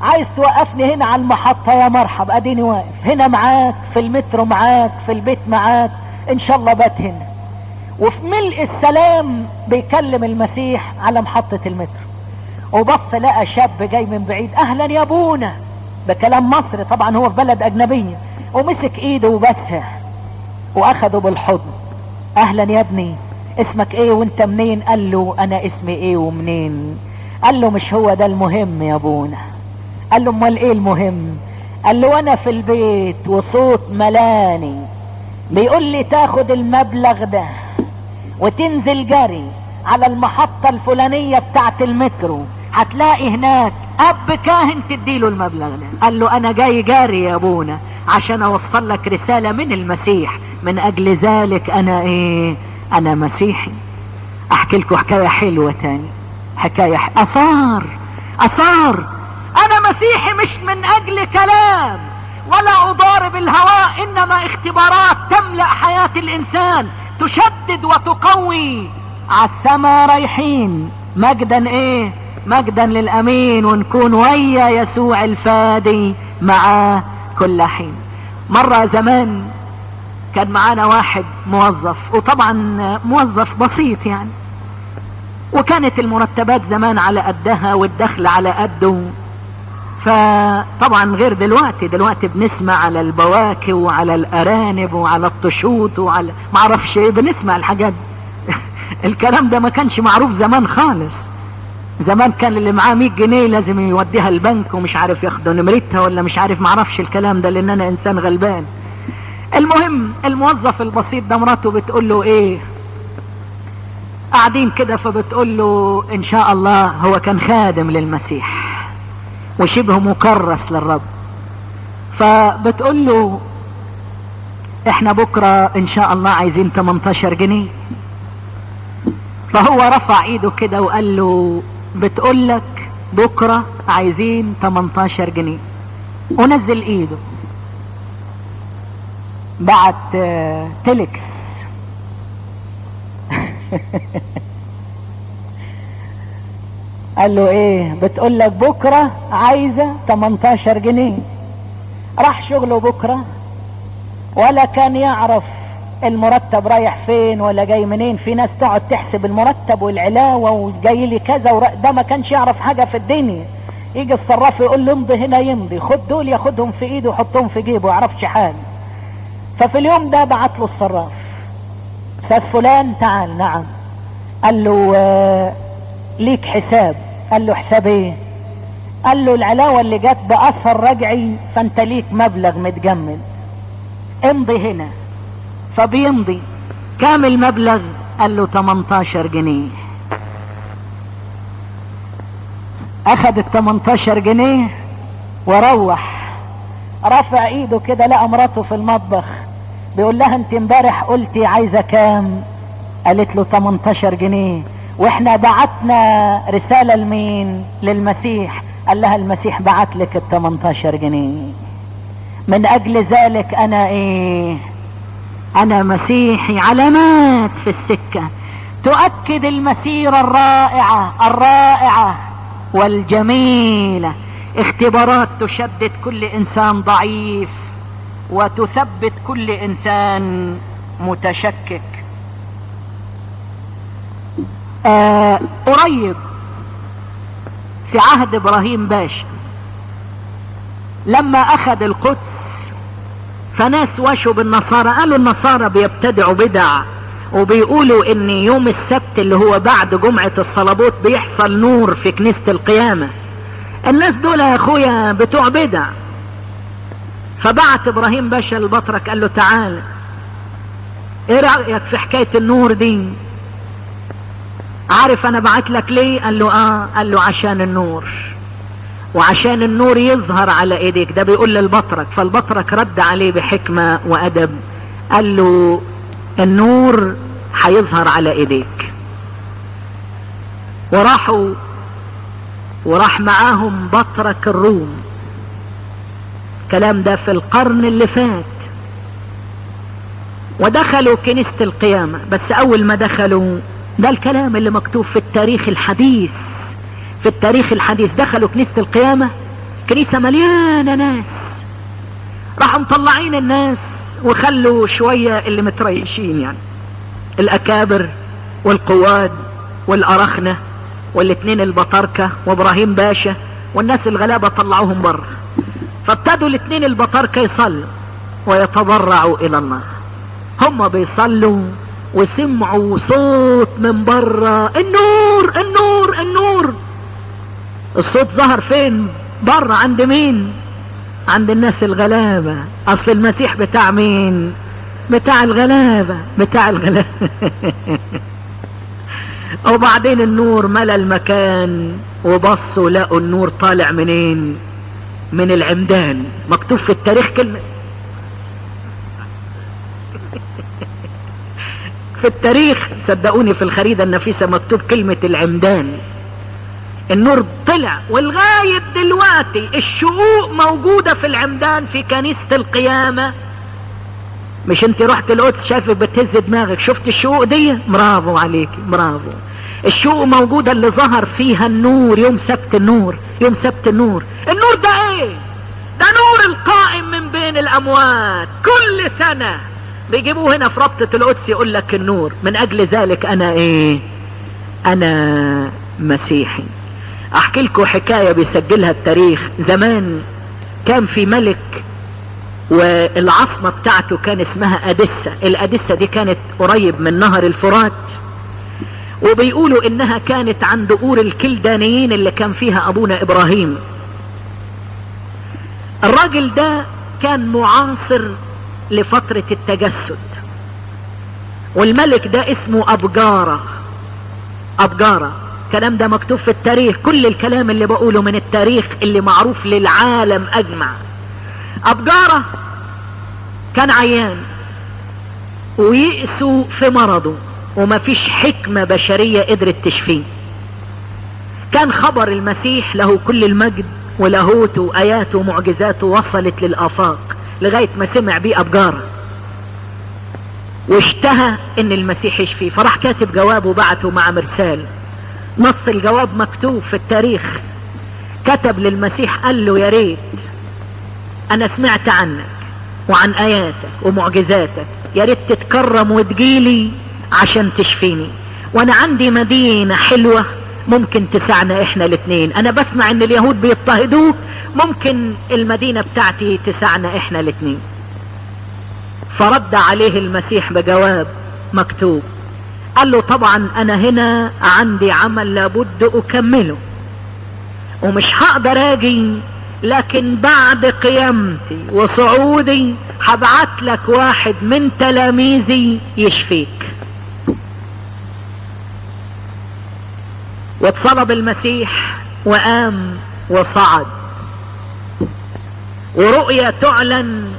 عايز توقفني هنا على المحطة يا مرحب أديني واقف. هنا معاك في المترو معاك في البيت معاك. إن شاء الله بات هنا. وفي ملء السلام بيكلم المسيح على محطة المترو. وبص لقى شاب جاي من بعيد. أهلا يا أبونا. بكلام مصري طبعا هو في بلد أجنبية. ومسك إيده وبسها وأخده بالحضن. أهلا يا ابني. اسمك إيه وانت منين؟ قال له أنا اسمي إيه ومنين؟ قال له مش هو ده المهم يا ابونا. قال له امال إيه المهم؟ قال له أنا في البيت وصوت ملاني. بيقول لي تاخد المبلغ ده وتنزل جري على المحطة الفلانية بتاعت المترو. هتلاقي هناك أب كاهن تديله المبلغ ده. قال له أنا جاي جاري يا أبونا عشان أوصل لك رسالة من المسيح. من أجل ذلك أنا إيه؟ أنا مسيحي. أحكي لكم حكاية حلوة تاني. حكاية ح... آثار. آثار. أنا مسيحي مش من أجل كلام ولا اضارب الهواء إنما اختبارات تملأ حياة الإنسان تشدد وتقوي. عالسما رايحين. مجدا إيه؟ مجدا للأمين ونكون ويا يسوع الفادي معاه كل حين. مرة زمان كان معانا واحد موظف وطبعا موظف بسيط يعني. وكانت المرتبات زمان على قدها والدخل على قده. فطبعا غير دلوقتي دلوقتي بنسمع على البواكي وعلى الأرانب وعلى الطشوط وعلى معرفش إيه بنسمع الحاجات الكلام ده ما كانش معروف زمان خالص. زمان كان اللي معاه 100 جنيه لازم يوديها البنك ومش عارف ياخدوا نمرتها ولا مش عارف معرفش الكلام ده لأن أنا إنسان غلبان. المهم الموظف البسيط ده مراته بتقول له إيه؟ قاعدين كده فبتقول له إن شاء الله هو كان خادم للمسيح وشبه مكرس للرب. فبتقول له إحنا بكرة إن شاء الله عايزين 18 جنيه. فهو رفع إيده كده وقال له بتقول لك بكرة عايزين 18 جنيه. ونزل إيده. بعت تلكس قال له إيه؟ بتقول لك بكرة عايزة 18 جنيه. راح شغله بكرة ولا كان يعرف المرتب رايح فين ولا جاي منين. في ناس تقعد تحسب المرتب والعلاوة وجاي لي كذا. ده ما كانش يعرف حاجة في الدنيا. يجي الصراف يقول له امضي هنا يمضي. خد دول ياخدهم في إيده وحطهم في جيبه. يعرفش حاجة. ففي اليوم ده بعت له الصراف. أستاذ فلان تعال. نعم. قال له آه ليك حساب. قال له حساب إيه؟ قال له العلاوة اللي جت بأثر رجعي فأنت ليك مبلغ متجمد امضي هنا. فبيمضي. كام المبلغ؟ قال له 18 جنيه. اخد ال 18 جنيه وروح. رفع إيده كده لقى مراته في المطبخ. بيقول لها انت امبارح قلتي عايزة كام؟ قالت له 18 جنيه. وإحنا بعتنا رسالة لمين؟ للمسيح. قال لها المسيح بعت لك ال 18 جنيه. من أجل ذلك أنا إيه؟ أنا مسيحي علامات في السكة. تؤكد المسيرة الرائعة الرائعة والجميلة. اختبارات تشدد كل إنسان ضعيف. وتثبت كل إنسان متشكك. آه قريب في عهد إبراهيم باشا. لما أخذ القدس فناس وشوا بالنصارى قالوا النصارى بيبتدعوا بدع وبيقولوا إن يوم السبت اللي هو بعد جمعة الصلابوت بيحصل نور في كنيسة القيامة. الناس دول يا أخويا بتوع بدع. فبعت إبراهيم باشا البطرك قال له تعال إيه رأيك في حكاية النور دي؟ عارف أنا بعت لك ليه؟ قال له آه قال له عشان النور. وعشان النور يظهر على إيديك. ده بيقول للبطرك فالبطرك رد عليه بحكمة وأدب. قال له النور هيظهر على إيديك. وراحوا وراح معاهم بطرك الروم. الكلام ده في القرن اللي فات. ودخلوا كنيسة القيامة بس أول ما دخلوا ده الكلام اللي مكتوب في التاريخ الحديث. في التاريخ الحديث دخلوا كنيسة القيامة كنيسة مليانة ناس. راحوا مطلعين الناس وخلوا شوية اللي متريشين يعني الأكابر والقواد والأرخنة والاتنين البطاركة وإبراهيم باشا والناس الغلابة طلعوهم بره. فابتدوا الاتنين البطاركة يصلوا ويتضرعوا إلى الله هم بيصلوا وسمعوا صوت من بره النور النور النور. الصوت ظهر فين؟ بره عند مين؟ عند الناس الغلابة. أصل المسيح بتاع مين؟ بتاع الغلابة بتاع الغلابة. وبعدين النور ملأ المكان وبصوا لقوا النور طالع منين؟ من العمدان. مكتوب في التاريخ كلمة. في التاريخ صدقوني في الخريدة النفيسة مكتوب كلمة العمدان. النور طلع ولغاية دلوقتي الشقوق موجودة في العمدان في كنيسة القيامة. مش انت رحت القدس شايفك بتهز دماغك؟ شفت الشقوق دي؟ برافو عليك برافو. الشقوق موجودة اللي ظهر فيها النور يوم سبت النور يوم سبت النور. النور ده ده نور القائم من بين الأموات. كل سنة بيجيبوه هنا في ربطة القدس يقول لك النور. من أجل ذلك أنا إيه؟ أنا مسيحي. أحكي لكم حكاية بيسجلها التاريخ. زمان كان في ملك والعاصمة بتاعته كان اسمها ادسة الادسة دي كانت قريب من نهر الفرات. وبيقولوا إنها كانت عند اور الكلدانيين اللي كان فيها أبونا إبراهيم. الراجل ده كان معاصر لفترة التجسد. والملك ده اسمه أبجارة. أبجارة. الكلام ده مكتوب في التاريخ. كل الكلام اللي بقوله من التاريخ اللي معروف للعالم أجمع. أبجارة كان عيان. ويأسوا في مرضه. ومفيش حكمة بشرية قدرت تشفيه. كان خبر المسيح له كل المجد. ولاهوته اياته ومعجزاته وصلت للآفاق لغاية ما سمع بيه ابجارة واشتهى إن المسيح يشفيه فراح كاتب جواب وبعته مع مرسال. نص الجواب مكتوب في التاريخ. كتب للمسيح قال له يا ريت أنا سمعت عنك وعن آياتك ومعجزاتك. يا ريت تتكرم وتجيلي عشان تشفيني. وأنا عندي مدينة حلوة ممكن تسعنا إحنا الاثنين. أنا بسمع إن اليهود بيضطهدوك ممكن المدينة بتاعتي تسعنا إحنا الاثنين. فرد عليه المسيح بجواب مكتوب. قال له طبعا أنا هنا عندي عمل لابد أكمله. ومش هقدر آجي لكن بعد قيامتي وصعودي هبعت لك واحد من تلاميذي يشفيك. واتصلب المسيح وقام وصعد. ورؤية تعلن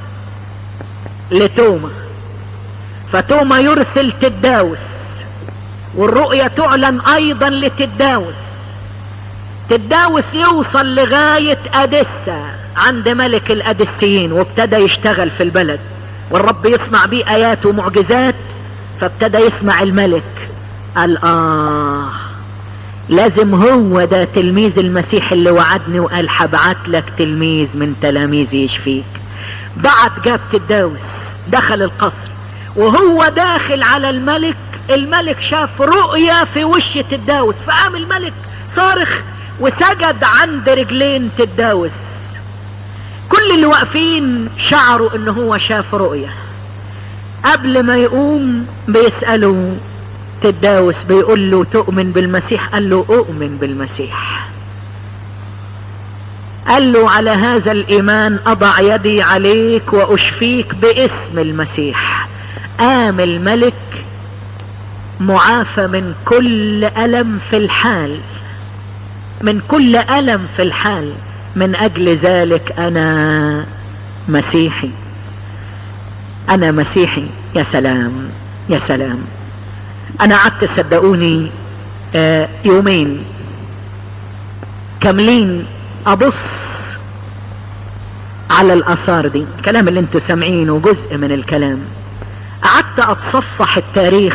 لتوما. فتوما يرسل تداوس. والرؤية تعلن أيضا لتداوس. تداوس يوصل لغاية ادسة عند ملك الادسيين وابتدى يشتغل في البلد. والرب يصنع بيه ايات ومعجزات فابتدى يسمع الملك. قال آه لازم هو ده تلميذ المسيح اللي وعدني وقال هبعت لك تلميذ من تلاميذي يشفيك. بعت جاب تداوس دخل القصر وهو داخل على الملك الملك شاف رؤية في وش تداوس فقام الملك صارخ وسجد عند رجلين تداوس كل اللي واقفين شعروا إن هو شاف رؤية. قبل ما يقوم بيسألوا تداوس بيقول له تؤمن بالمسيح؟ قال له أؤمن بالمسيح. قال له على هذا الإيمان أضع يدي عليك وأشفيك باسم المسيح. قام الملك معافى من كل ألم في الحال. من كل ألم في الحال. من أجل ذلك أنا مسيحي. أنا مسيحي. يا سلام. يا سلام. أنا قعدت صدقوني آه يومين. كاملين أبص على الآثار دي؟ الكلام اللي أنتوا سامعينه جزء من الكلام. قعدت أتصفح التاريخ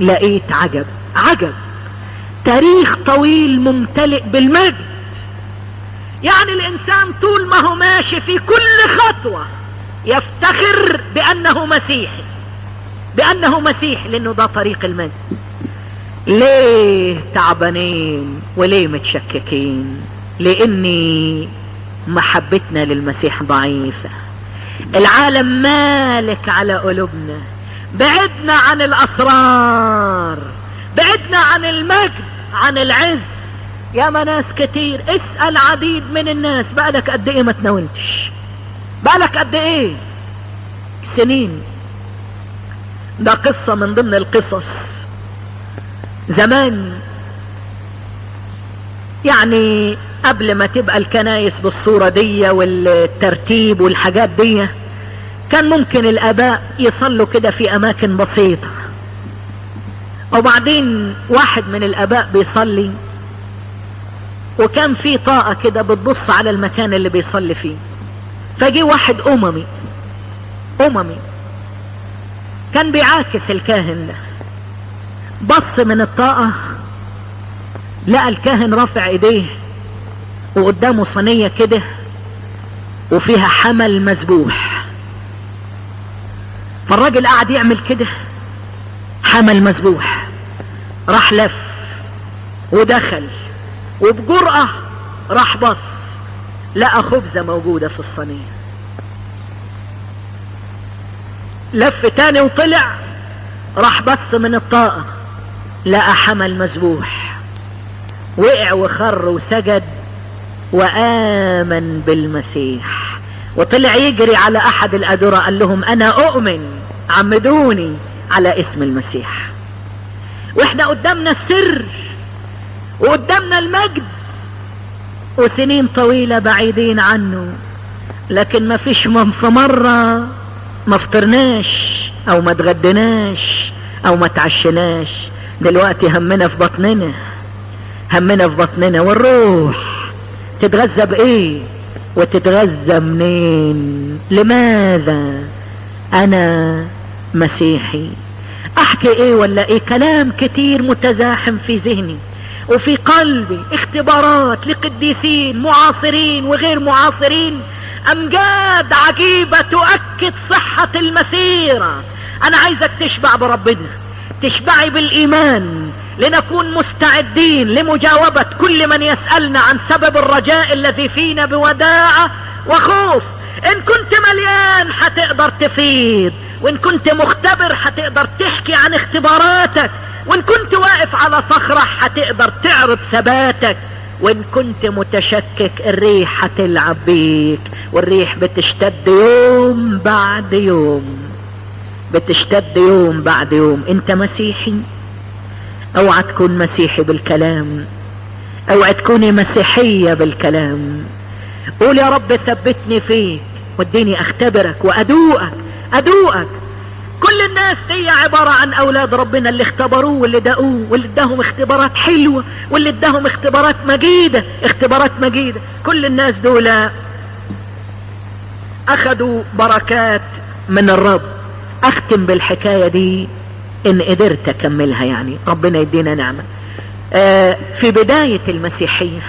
لقيت عجب. عجب. تاريخ طويل ممتلئ بالمجد. يعني الإنسان طول ما هو ماشي في كل خطوة يفتخر بأنه مسيحي. بأنه مسيحي لأنه ده طريق المجد. ليه تعبانين وليه متشككين؟ لأني محبتنا للمسيح ضعيفة. العالم مالك على قلوبنا. بعدنا عن الأسرار. بعدنا عن المجد عن العز. يا ناس كتير اسأل عديد من الناس بقالك قد إيه ما تناولتش بقالك قد إيه؟ سنين. ده قصة من ضمن القصص. زمان يعني قبل ما تبقى الكنايس بالصورة دي والترتيب والحاجات دي كان ممكن الآباء يصلوا كده في أماكن بسيطة. وبعدين واحد من الآباء بيصلي وكان في طاقة كده بتبص على المكان اللي بيصلي فيه. فجي واحد أممي أممي كان بيعاكس الكاهن. ده بص من الطاقة لقى الكاهن رافع ايديه وقدامه صينية كده وفيها حمل مذبوح فالراجل قعد يعمل كده حمل مذبوح راح لف ودخل وبجرأة راح بص لقى خبزة موجودة في الصينية. لف تاني وطلع راح بص من الطاقة لقى حمل مذبوح. وقع وخر وسجد وآمن بالمسيح. وطلع يجري على أحد الأدرة قال لهم أنا أؤمن عمدوني على اسم المسيح. وإحنا قدامنا السر وقدامنا المجد وسنين طويلة بعيدين عنه لكن ما فيش من في مرة ما فطرناش أو ما اتغدناش أو ما تعشناش دلوقتي همنا في بطننا همنا في بطننا. والروح تتغذى بإيه؟ وتتغذى منين؟ لماذا؟ أنا مسيحي. أحكي إيه ولا إيه؟ كلام كتير متزاحم في ذهني وفي قلبي. اختبارات لقديسين معاصرين وغير معاصرين. امجاد عجيبة تؤكد صحة المسيرة؟ أنا عايزك تشبع بربنا تشبعي بالإيمان لنكون مستعدين لمجاوبة كل من يسألنا عن سبب الرجاء الذي فينا بوداعة وخوف. إن كنت مليان هتقدر تفيض وإن كنت مختبر هتقدر تحكي عن اختباراتك وإن كنت واقف على صخرة هتقدر تعرض ثباتك. وإن كنت متشكك الريح هتلعب بيك والريح بتشتد يوم بعد يوم بتشتد يوم بعد يوم. أنت مسيحي؟ أوعى تكون مسيحي بالكلام. أوعى تكوني مسيحية بالكلام. قول يا رب ثبتني فيك وديني أختبرك وأدوقك أدوقك. كل الناس دي عبارة عن أولاد ربنا اللي اختبروه واللي دقوه واللي اداهم اختبارات حلوة واللي اداهم اختبارات مجيدة اختبارات مجيدة. كل الناس دول اخدوا بركات من الرب. أختم بالحكاية دي إن قدرت أكملها يعني. ربنا يدينا نعمة. آه في بداية المسيحية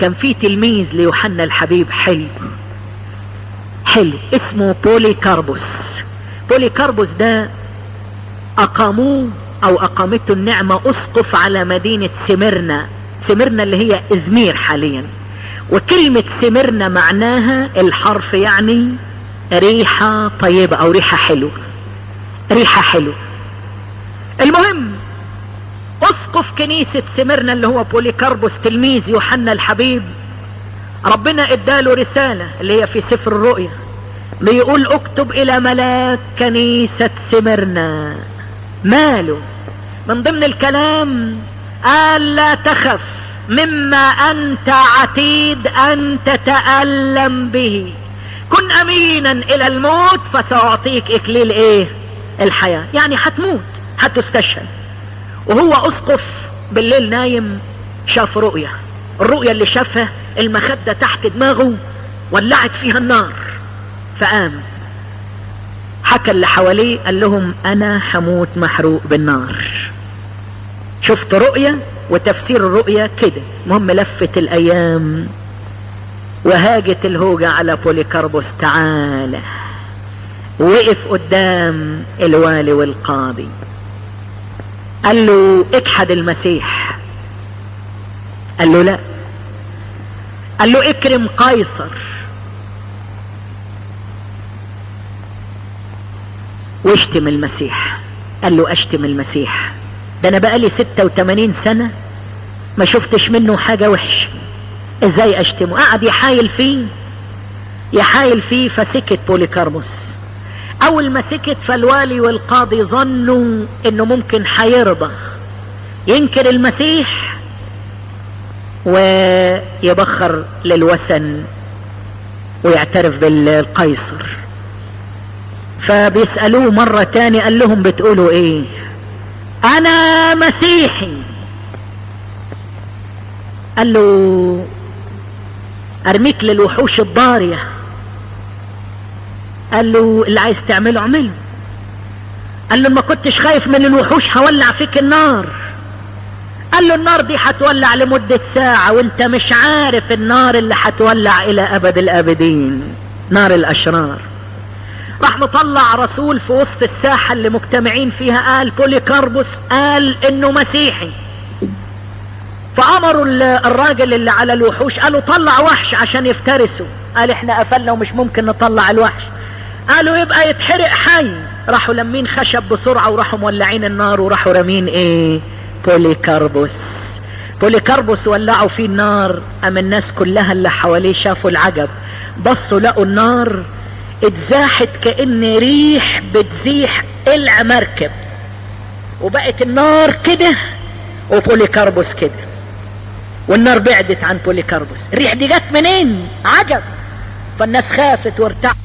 كان في تلميذ ليوحنا الحبيب حلو. حلو اسمه بولي كاربوس بولي كاربوس ده أقاموه أو أقامته النعمة أسقف على مدينة سمرنا. سمرنا اللي هي إزمير حاليا. وكلمة سمرنا معناها الحرف يعني ريحة طيبة أو ريحة حلوة. ريحة حلوة. المهم أسقف كنيسة سمرنا اللي هو بوليكاربوس تلميذ يوحنا الحبيب. ربنا إداله رسالة اللي هي في سفر الرؤيا. بيقول اكتب إلى ملاك كنيسة سمرنا. ماله؟ من ضمن الكلام قال لا تخف مما أنت عتيد أن تتألم به. كن أمينا إلى الموت فسأعطيك إكليل إيه؟ الحياة. يعني هتموت هتستشهد وهو أسقف بالليل نايم شاف رؤية. الرؤية اللي شافها المخدة تحت دماغه ولعت فيها النار. فقام حكى اللي حواليه قال لهم أنا هموت محروق بالنار. شفت رؤية وتفسير الرؤية كده. المهم لفت الأيام وهاجت الهوجة على بوليكاربوس تعالى. وقف قدام الوالي والقاضي. قال له اجحد المسيح. قال له لا. قال له اكرم قيصر. واشتم المسيح. قال له أشتم المسيح. ده أنا بقالي ستة وتمانين سنة ما شفتش منه حاجة وحشة. إزاي أشتمه؟ قعد يحايل فيه. يحايل فيه فسكت بوليكارموس. أول ما سكت فالوالي والقاضي ظنوا إنه ممكن حيرضى. ينكر المسيح ويبخر للوثن ويعترف بالقيصر. فبيسألوه مرة تاني قال لهم بتقولوا إيه؟ أنا مسيحي. قال له أرميك للوحوش الضارية. قال له اللي عايز تعمله اعمله. قال له ما كنتش خايف من الوحوش هولع فيك النار. قال له النار دي هتولع لمدة ساعة وانت مش عارف النار اللي هتولع إلى أبد الأبدين نار الأشرار. راح مطلع رسول في وسط الساحة اللي مجتمعين فيها قال بوليكاربوس قال إنه مسيحي. فأمروا الراجل اللي على الوحوش قالوا طلع وحش عشان يفترسوا قال إحنا قفلنا ومش ممكن نطلع الوحش. قالوا يبقى يتحرق حي. راحوا لمين خشب بسرعة وراحوا مولعين النار وراحوا رامين إيه؟ بوليكاربوس بوليكاربوس ولعوا فيه النار. أم الناس كلها اللي حواليه شافوا العجب. بصوا لقوا النار اتزاحت كأن ريح بتزيح قلع مركب. وبقت النار كده وبوليكاربوس كده. والنار بعدت عن بوليكاربوس. الريح دي جت منين؟ عجب. فالناس خافت وارتعبت.